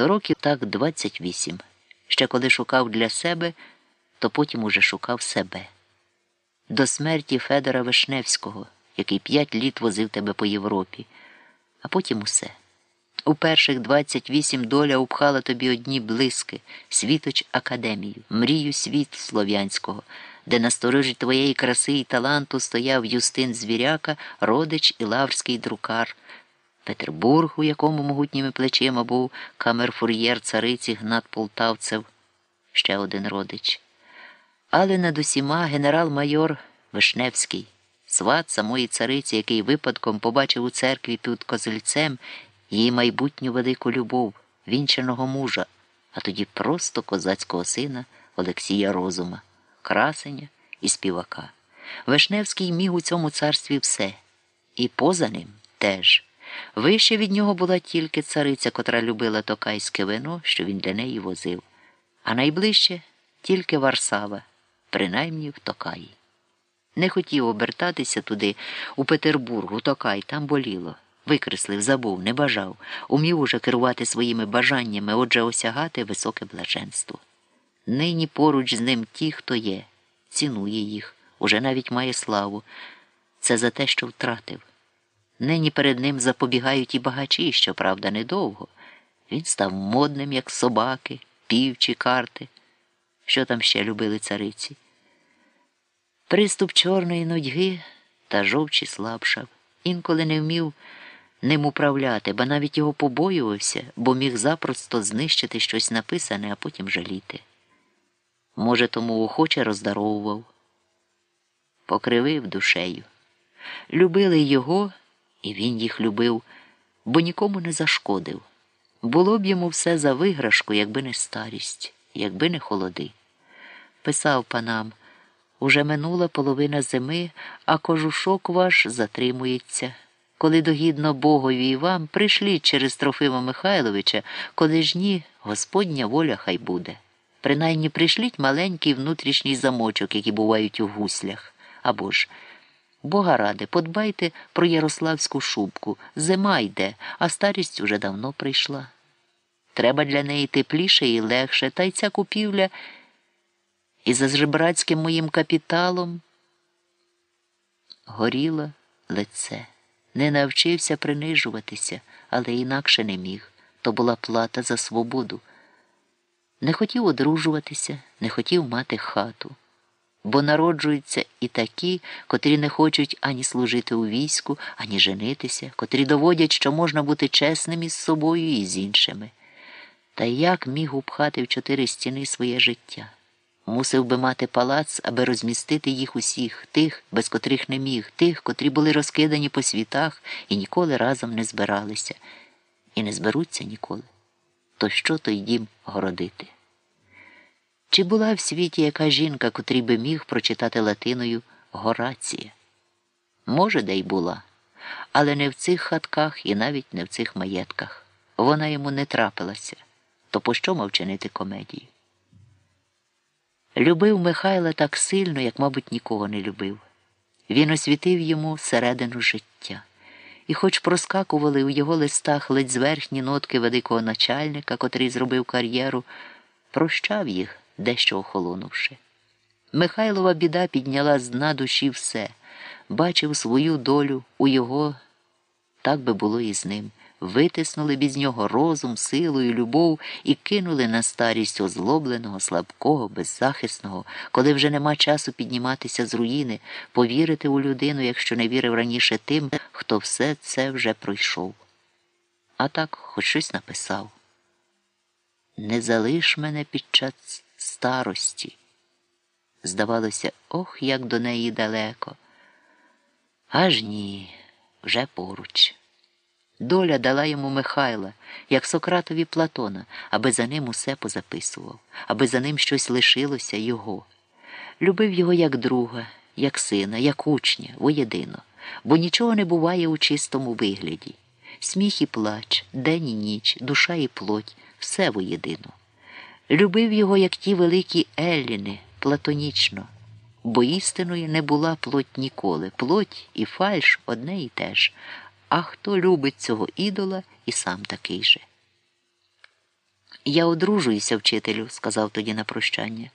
то років так 28. Ще коли шукав для себе, то потім уже шукав себе. До смерті Федора Вишневського, який п'ять літ возив тебе по Європі, а потім усе. У перших 28 доля упхала тобі одні блиски, світоч академію, мрію світ слов'янського, де на сторожі твоєї краси і таланту стояв Юстин Звіряка, родич і лаврський друкар. Петербург, у якому могутніми плечима був камерфур'єр цариці Гнат Полтавцев, ще один родич. Але над усіма генерал-майор Вишневський, сват самої цариці, який випадком побачив у церкві під козельцем її майбутню велику любов, вінченого мужа, а тоді просто козацького сина Олексія Розума, красеня і співака. Вишневський міг у цьому царстві все, і поза ним теж. Вище від нього була тільки цариця, котра любила токайське вино, що він для неї возив, а найближче тільки Варсава, принаймні в Токаї. Не хотів обертатися туди, у Петербург, у Токай, там боліло. Викреслив, забув, не бажав, умів уже керувати своїми бажаннями, отже, осягати високе блаженство. Нині поруч з ним ті, хто є, цінує їх, уже навіть має славу. Це за те, що втратив. Нині перед ним запобігають і багачі, щоправда, недовго. Він став модним, як собаки, пів чи карти. Що там ще любили цариці? Приступ чорної нудьги та жовчі слабшав. Інколи не вмів ним управляти, ба навіть його побоювався, бо міг запросто знищити щось написане, а потім жаліти. Може, тому охоче роздаровував, покривив душею. Любили його, і він їх любив, бо нікому не зашкодив. Було б йому все за виграшку, якби не старість, якби не холоди. Писав панам уже минула половина зими, а кожушок ваш затримується. Коли догідно Богові і вам прийшліть через Трофима Михайловича, коли ж ні, Господня воля хай буде. Принаймні прийшліть маленький внутрішній замочок, які бувають у гуслях. Або ж, Бога ради, подбайте про ярославську шубку. Зима йде, а старість уже давно прийшла. Треба для неї тепліше і легше, та й ця купівля і за жебрацьким моїм капіталом горіло лице. Не навчився принижуватися, але інакше не міг. То була плата за свободу. Не хотів одружуватися, не хотів мати хату. Бо народжуються і такі, котрі не хочуть ані служити у війську, ані женитися, котрі доводять, що можна бути чесним із собою і з іншими. Та як міг упхати в чотири стіни своє життя? Мусив би мати палац, аби розмістити їх усіх, тих, без котрих не міг, тих, котрі були розкидані по світах і ніколи разом не збиралися, і не зберуться ніколи. То що той дім городити? Чи була в світі яка жінка, котрій би міг прочитати латиною Горація? Може, де й була, але не в цих хатках і навіть не в цих маєтках. Вона йому не трапилася, то пощо мав чинити комедію? Любив Михайла так сильно, як, мабуть, нікого не любив. Він освітив йому середину життя. І хоч проскакували у його листах ледь зверхні нотки великого начальника, котрий зробив кар'єру, прощав їх, дещо охолонувши. Михайлова біда підняла з дна душі все, бачив свою долю у його, так би було і з ним витиснули б із нього розум, силу і любов і кинули на старість озлобленого, слабкого, беззахисного, коли вже нема часу підніматися з руїни, повірити у людину, якщо не вірив раніше тим, хто все це вже пройшов. А так хоч щось написав. Не залиш мене під час старості. Здавалося, ох, як до неї далеко. Аж ні, вже поруч. Доля дала йому Михайла, як Сократові Платона, аби за ним усе позаписував, аби за ним щось лишилося його. Любив його як друга, як сина, як учня, воєдино, бо нічого не буває у чистому вигляді. Сміх і плач, день і ніч, душа і плоть все воєдино. Любив його, як ті великі Елліни, платонічно, бо істиною не була плоть ніколи. Плоть і фальш одне і те ж. А хто любить цього ідола і сам такий же. Я одружуюся, вчителю, сказав тоді на прощання.